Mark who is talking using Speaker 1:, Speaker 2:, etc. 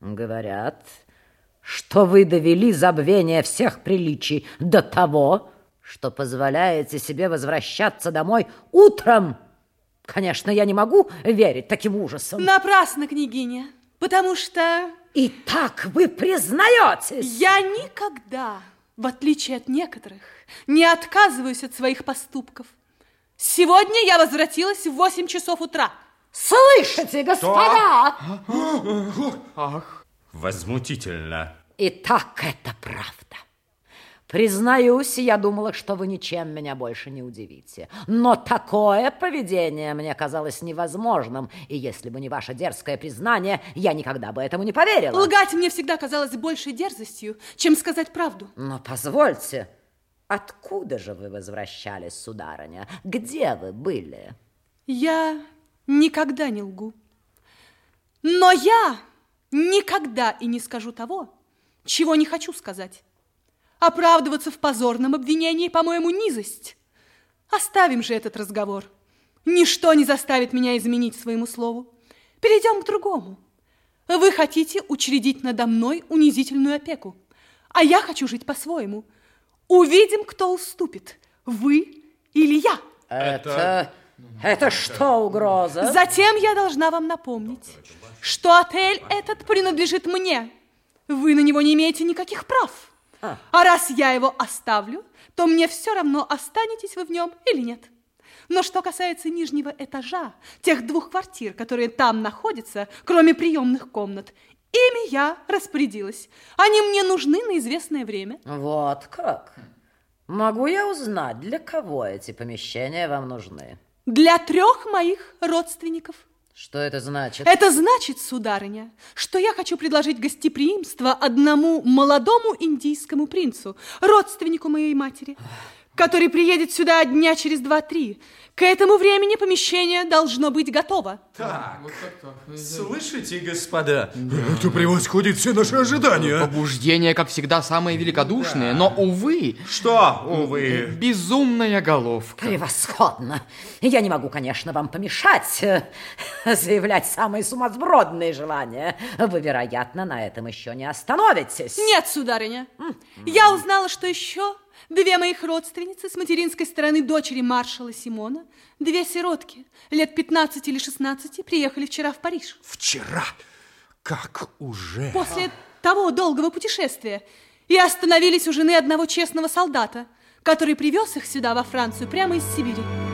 Speaker 1: Говорят, что вы довели забвение всех приличий до того, что позволяете себе возвращаться домой утром. Конечно, я не могу верить таким ужасам.
Speaker 2: Напрасно, княгиня, потому что...
Speaker 1: И так вы признаетесь?
Speaker 2: Я никогда, в отличие от некоторых, не отказываюсь от своих поступков. Сегодня я возвратилась в 8 часов утра.
Speaker 1: Слышите, господа?
Speaker 3: Ах, возмутительно.
Speaker 1: Итак, это правда. Признаюсь, я думала, что вы ничем меня больше не удивите. Но такое поведение мне казалось невозможным, и если бы не ваше дерзкое признание, я никогда бы этому не поверила.
Speaker 2: Лгать мне всегда казалось большей дерзостью, чем сказать правду.
Speaker 1: Но позвольте, откуда же вы возвращались, сударыня? Где вы были?
Speaker 2: Я никогда не лгу. Но я никогда и не скажу того, чего не хочу сказать. Оправдываться в позорном обвинении, по-моему, низость. Оставим же этот разговор. Ничто не заставит меня изменить своему слову. Перейдем к другому. Вы хотите учредить надо мной унизительную опеку, а я хочу жить по-своему. Увидим, кто уступит, вы или я.
Speaker 1: Это... Это что, угроза?
Speaker 2: Затем я должна вам напомнить, что отель этот принадлежит мне. Вы на него не имеете никаких прав. А. а раз я его оставлю, то мне все равно, останетесь вы в нем или нет. Но что касается нижнего этажа, тех двух квартир, которые там находятся, кроме приемных комнат, ими я распорядилась. Они мне нужны на известное время.
Speaker 1: Вот как? Могу я узнать, для кого эти помещения вам нужны?
Speaker 2: Для трех моих родственников.
Speaker 1: Что это значит?
Speaker 2: Это значит, сударыня, что я хочу предложить гостеприимство одному молодому индийскому принцу, родственнику моей матери, который приедет сюда дня через два-три. К этому времени помещение должно быть готово.
Speaker 3: Так, вот так, так. слышите, господа?
Speaker 4: Это превосходит все наши ожидания.
Speaker 5: Побуждения, как всегда, самые великодушные, да. но, увы...
Speaker 3: Что, увы?
Speaker 5: Безумная головка.
Speaker 1: Превосходно. Я не могу, конечно, вам помешать э, заявлять самые сумасбродные желания. Вы, вероятно, на этом еще не остановитесь.
Speaker 2: Нет, сударыня. Я узнала, что еще Две моих родственницы с материнской стороны дочери маршала Симона, две сиротки, лет 15 или 16, приехали вчера в Париж.
Speaker 4: Вчера? Как уже?
Speaker 2: После того долгого путешествия. И остановились у жены одного честного солдата, который привез их сюда, во Францию, прямо из Сибири.